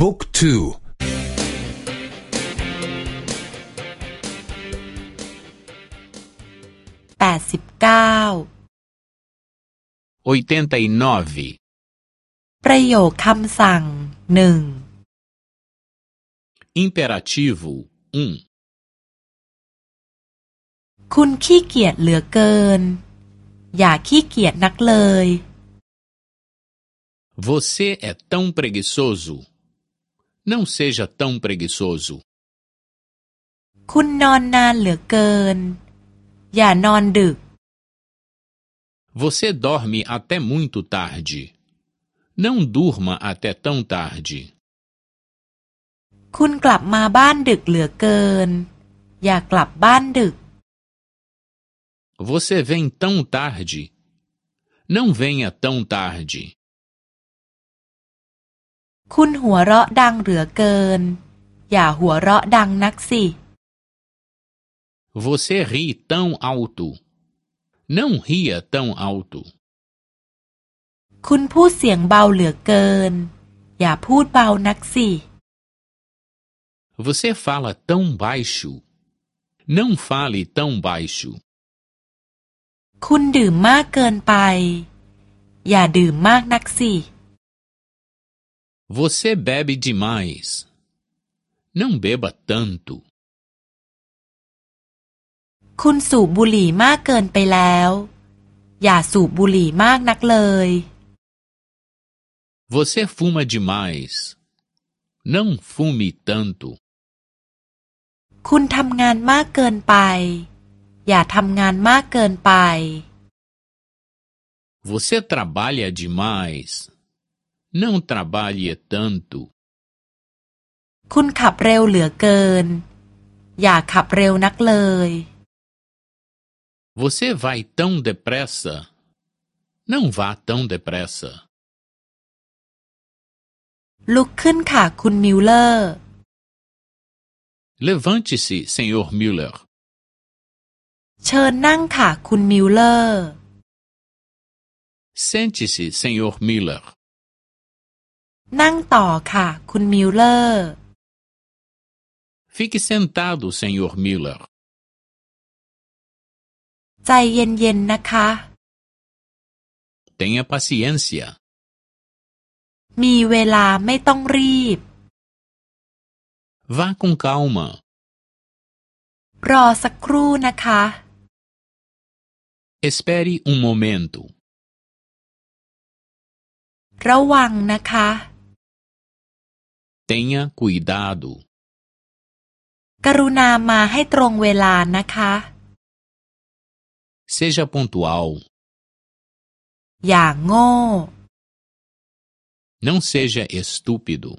บุ๊กทูแปดสิบเก้า 89. ประโยคคำสั่งหนึ่ง Imperativo 1. คุณขี้เกียจเหลือเกิน อย่าขี้เกียจนักเลย Você é tão preguiçoso. Não seja tão preguiçoso. คุณนอนนานเหลือเกิน อย่านอนดึก Você dorme até muito tarde. Não durma até tão tarde. คุณกลับมาบ้านดึกเหลือเกิน อย่ากลับบ้านดึก Você vem tão tarde. Não venha tão tarde. คุณหัวเราะดังเหลือเกิน อย่าหัวเราะดังนักสิ Você ri tão alto. Não ria tão alto. คุณพูดเสียงเบาเหลือเกิน อย่าพูดเบานักสิ Você fala tão baixo. Não fale tão baixo. คุณดื่มมากเกินไป อย่าดื่มมากนักสิ Você bebe demais. Não beba tanto. คุณสูบบุหรี่มากเกินไปแล้ว อย่าสูบบุหรี่มากนักเลย Você fuma demais. Não fume tanto. คุณทำงานมากเกินไป อย่าทำงานมากเกินไป Você trabalha demais. Não trabalhe tanto. คุณขับเร็วเหลือเกิน อย่าขับเร็วนักเลย Você vai tão depressa. Não vá tão depressa. ลุกขึ้นค่ะคุณมิลเลอร์ Levante-se, Sr. Müller. เชิญนั่งค่ะคุณมิลเลอร์ Sente-se, Sr. Müller. นั่งต่อค่ะ คุณมิลเลอร์ Fique sentado, Sr. Müller. ใจเย็นๆนะคะ Tenha paciência. มีเวลาไม่ต้องรีบ Vá com calma. รอสักครู่นะคะ Espere um momento. ระวังนะคะ Tenha cuidado. กรุณามาให้ตรงเวลานะคะ Seja pontual. อย่างโง่ Não seja estúpido.